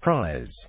Prize.